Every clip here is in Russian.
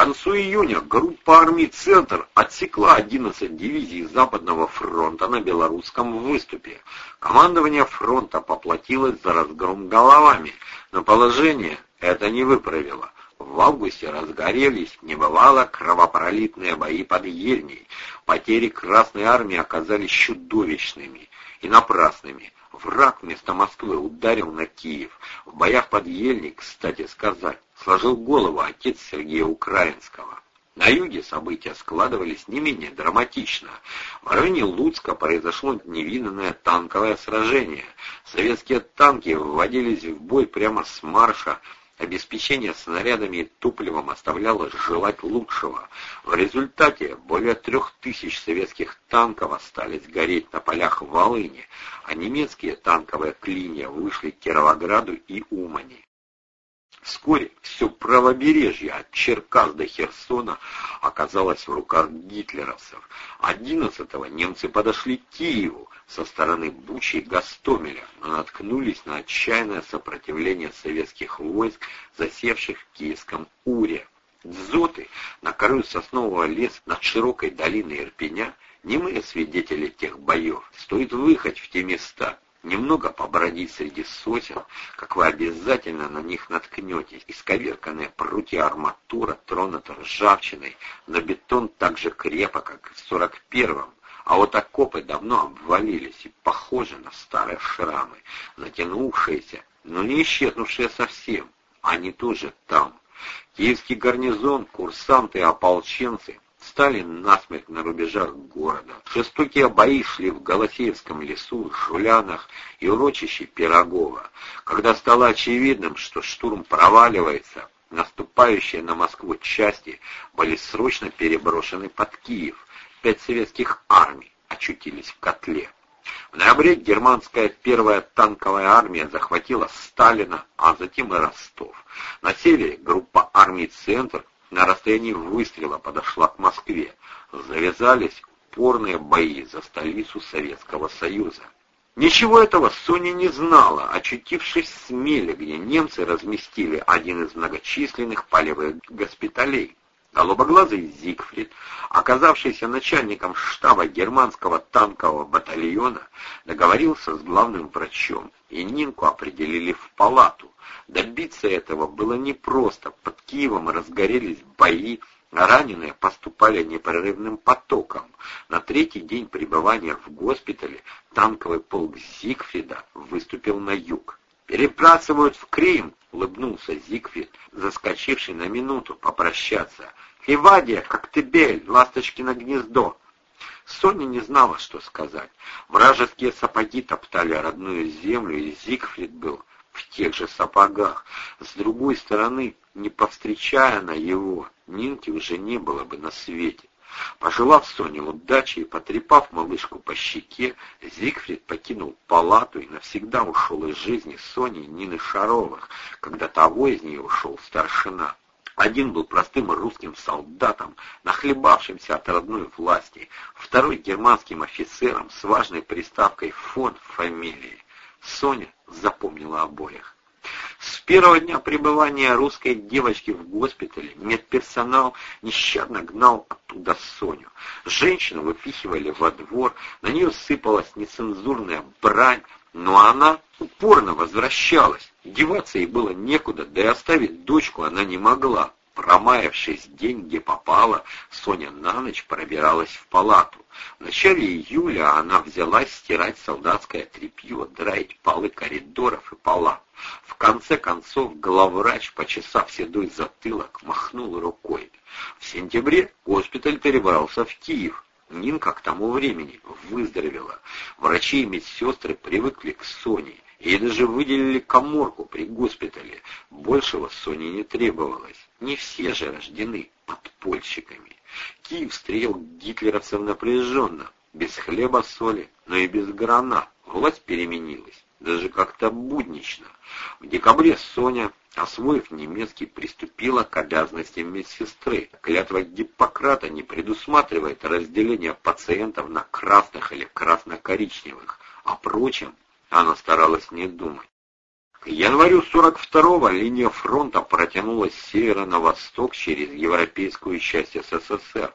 концу июня группа армий «Центр» отсекла 11 дивизий Западного фронта на белорусском выступе. Командование фронта поплатилось за разгром головами, но положение это не выправило. В августе разгорелись небывало кровопролитные бои под Ельней. Потери Красной Армии оказались чудовищными и напрасными. Враг вместо Москвы ударил на Киев. В боях под Ельней, кстати сказать, сложил голову отец Сергея Украинского. На юге события складывались не менее драматично. В районе Луцка произошло невиданное танковое сражение. Советские танки вводились в бой прямо с марша, Обеспечение снарядами и топливом оставляло желать лучшего. В результате более трех тысяч советских танков остались гореть на полях Волыни, а немецкие танковые клинья вышли к Кировограду и Умани. Вскоре все правобережье от Черкас до Херсона оказалось в руках гитлеровцев. 11-го немцы подошли к Киеву со стороны Бучи и Гастомеля, но наткнулись на отчаянное сопротивление советских войск, засевших в Киевском Уре. Дзоты на краю соснового леса над широкой долиной Ирпеня немые свидетели тех боев. Стоит выехать в те места, Немного побродить среди сосен, как вы обязательно на них наткнетесь. Исковерканная прутья арматура тронута ржавчиной, но бетон так же крепок, как и в сорок первом. А вот окопы давно обвалились и похожи на старые шрамы, затянувшиеся, но не исчезнувшие совсем. Они тоже там. Киевский гарнизон, курсанты и ополченцы стали насмерть на рубежах города. Жестокие бои шли в Голосеевском лесу, Жулянах и урочище Пирогова. Когда стало очевидным, что штурм проваливается, наступающие на Москву части были срочно переброшены под Киев. Пять советских армий очутились в котле. В ноябре германская первая танковая армия захватила Сталина, а затем и Ростов. На севере группа армий «Центр» на расстоянии выстрела подошла к Москве. Завязались упорные бои за столицу Советского Союза. Ничего этого Соня не знала, очутившись в Смеле, где немцы разместили один из многочисленных полевых госпиталей. Голубоглазый Зигфрид, оказавшийся начальником штаба германского танкового батальона, договорился с главным врачом, и Нинку определили в палату. Добиться этого было непросто. Под Киевом разгорелись бои, а раненые поступали непрерывным потоком. На третий день пребывания в госпитале танковый полк Зигфрида выступил на юг. «Перебрасывают в Крым!» — улыбнулся Зигфрид, заскочивший на минуту попрощаться. «Хивадия, Коктебель, Ласточкино гнездо!» Соня не знала, что сказать. Вражеские сапоги топтали родную землю, и Зигфрид был в тех же сапогах. С другой стороны, не повстречая на его, Нинки уже не было бы на свете. Пожелав Соне удачи и потрепав малышку по щеке, Зигфрид покинул палату и навсегда ушел из жизни Сони и Нины Шаровых, когда того из нее ушел старшина. Один был простым русским солдатом, нахлебавшимся от родной власти, второй германским офицером с важной приставкой «фон» в фамилии. Соня запомнила обоих. С первого дня пребывания русской девочки в госпитале медперсонал нещадно гнал оттуда Соню. Женщину выпихивали во двор, на нее сыпалась нецензурная брань, но она упорно возвращалась. Деваться ей было некуда, да и оставить дочку она не могла. Промаявшись день, где попала, Соня на ночь пробиралась в палату. В начале июля она взялась стирать солдатское тряпье, драить полы коридоров и палат. В конце концов главврач, почесав седой затылок, махнул рукой. В сентябре госпиталь перебрался в Киев. Нинка к тому времени выздоровела. Врачи и медсестры привыкли к Соне. Ей даже выделили коморку при госпитале. Большего Соне не требовалось. Не все же рождены подпольщиками. Киев встретил гитлеровцев напряженно, без хлеба, соли, но и без гранат. Власть переменилась, даже как-то буднично. В декабре Соня, освоив немецкий, приступила к обязанностям медсестры. Клятва Гиппократа не предусматривает разделение пациентов на красных или красно-коричневых. О прочем она старалась не думать. К январю 42-го линия фронта протянулась с севера на восток через европейскую часть СССР.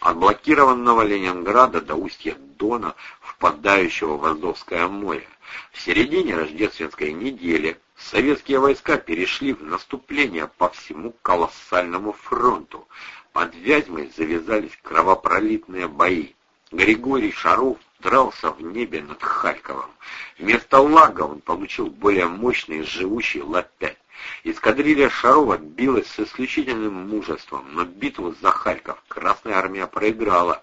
От блокированного Ленинграда до устья Дона, впадающего в Азовское море. В середине рождественской недели советские войска перешли в наступление по всему колоссальному фронту. Под Вязьмой завязались кровопролитные бои. Григорий Шаров дрался в небе над Харьковом. Вместо лага он получил более мощный живущий Ла-5. Эскадрилья Шарова билась с исключительным мужеством, но битву за Харьков Красная Армия проиграла.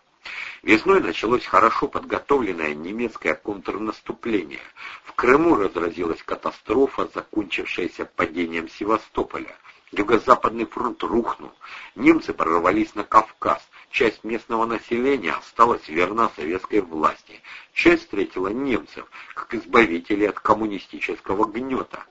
Весной началось хорошо подготовленное немецкое контрнаступление. В Крыму разразилась катастрофа, закончившаяся падением Севастополя. Юго-Западный фронт рухнул. Немцы прорвались на Кавказ. Часть местного населения осталась верна советской власти. Часть встретила немцев, как избавителей от коммунистического гнета.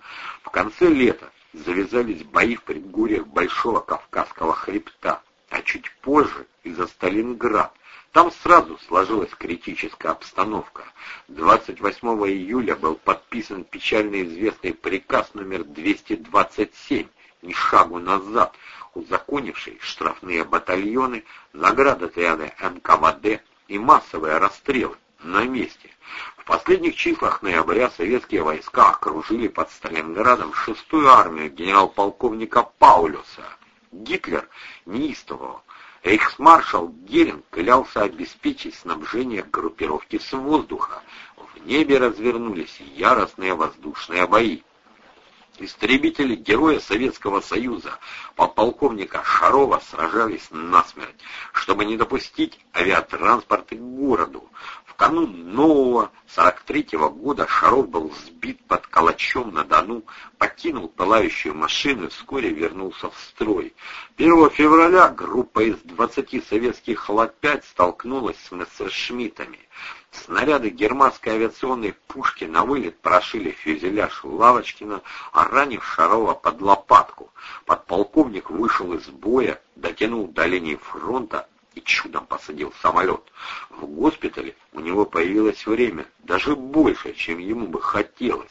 В конце лета завязались бои в предгорьях Большого Кавказского хребта, а чуть позже и за Сталинград. Там сразу сложилась критическая обстановка. 28 июля был подписан печально известный приказ номер 227 ни шагу назад, узаконивший штрафные батальоны, награды отряда НКВД и массовые расстрелы на месте. В последних числах ноября советские войска окружили под Сталинградом шестую армию генерал-полковника Паулюса. Гитлер неистовал. Рейхсмаршал Геринг клялся обеспечить снабжение группировки с воздуха. В небе развернулись яростные воздушные бои. Истребители Героя Советского Союза, подполковника Шарова, сражались насмерть, чтобы не допустить авиатранспорты к городу. Канун нового 43-го года Шаров был сбит под Калачом на Дону, покинул пылающую машину и вскоре вернулся в строй. 1 февраля группа из 20 советских Ла-5 столкнулась с мессершмиттами. Снаряды германской авиационной пушки на вылет прошили фюзеляж Лавочкина, а ранив Шарова под лопатку. Подполковник вышел из боя, дотянул до линии фронта и чудом посадил самолет. В госпитале у него появилось время, даже больше, чем ему бы хотелось.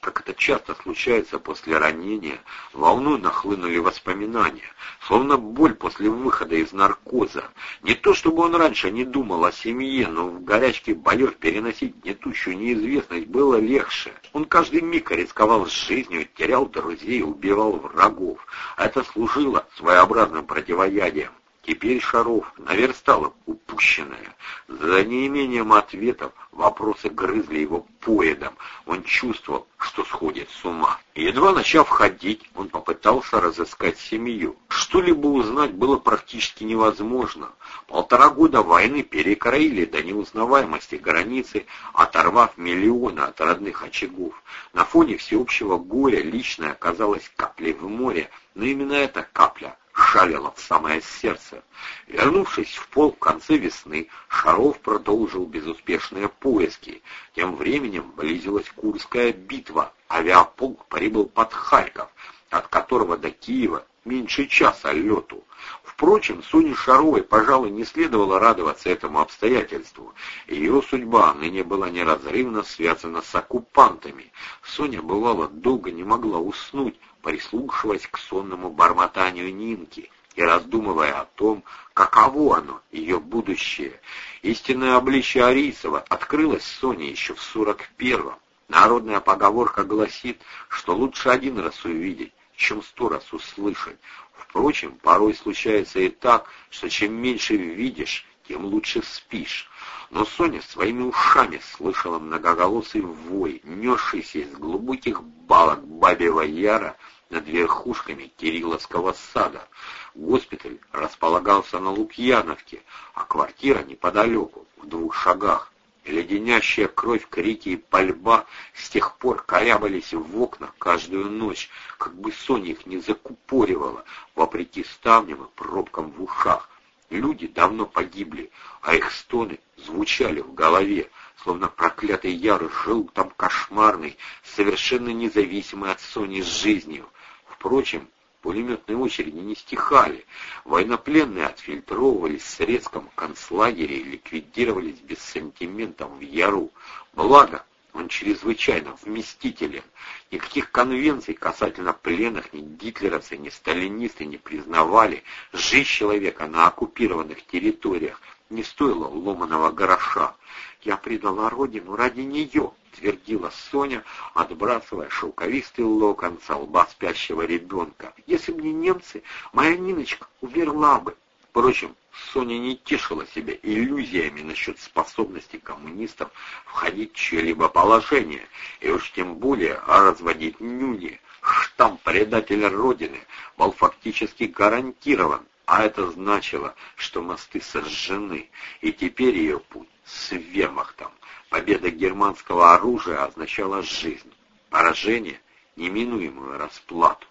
Как это часто случается после ранения, волной нахлынули воспоминания, словно боль после выхода из наркоза. Не то чтобы он раньше не думал о семье, но в горячке боев переносить гнетущую неизвестность было легче. Он каждый миг рисковал жизнью, терял друзей, убивал врагов. Это служило своеобразным противоядием. Теперь Шаров наверстал упущенное. За неимением ответов вопросы грызли его поедом. Он чувствовал, что сходит с ума. Едва начав ходить, он попытался разыскать семью. Что-либо узнать было практически невозможно. Полтора года войны перекроили до неузнаваемости границы, оторвав миллионы от родных очагов. На фоне всеобщего горя личное оказалось каплей в море, но именно эта капля шалило в самое сердце. Вернувшись в пол в конце весны, Шаров продолжил безуспешные поиски. Тем временем близилась Курская битва. Авиаполк прибыл под Харьков, от которого до Киева меньше часа лету. Впрочем, Соне Шаровой, пожалуй, не следовало радоваться этому обстоятельству. Ее судьба ныне была неразрывно связана с оккупантами. Соня, бывало, долго не могла уснуть, прислушиваясь к сонному бормотанию Нинки и раздумывая о том, каково оно, ее будущее. Истинное обличие Арисова открылось Соне еще в сорок первом. Народная поговорка гласит, что лучше один раз увидеть, чем сто раз услышать. Впрочем, порой случается и так, что чем меньше видишь, тем лучше спишь. Но Соня своими ушами слышала многоголосый вой, несшийся из глубоких балок Бабьего Яра над верхушками Кирилловского сада. Госпиталь располагался на Лукьяновке, а квартира неподалеку, в двух шагах. Леденящая кровь, крики и пальба с тех пор корябались в окна каждую ночь, как бы Соня их не закупоривала, вопреки ставням и пробкам в ушах. Люди давно погибли, а их стоны звучали в голове, словно проклятый Яр жил там кошмарный, совершенно независимый от Сони с жизнью. Впрочем, пулеметные очереди не стихали. Военнопленные отфильтровывались в советском концлагере и ликвидировались без сантиментов в Яру. Благо, Он чрезвычайно вместителен. Никаких конвенций касательно пленных ни гитлеровцы, ни сталинисты не признавали. Жизнь человека на оккупированных территориях не стоила ломаного гроша. «Я предала родину ради нее», — твердила Соня, отбрасывая шелковистый локон со лба спящего ребенка. «Если бы не немцы, моя Ниночка умерла бы». Впрочем, Соня не тешила себя иллюзиями насчет способности коммунистов входить в чье-либо положение, и уж тем более разводить нюни. Штамп предателя Родины был фактически гарантирован, а это значило, что мосты сожжены, и теперь ее путь с вермахтом. Победа германского оружия означала жизнь, поражение — неминуемую расплату.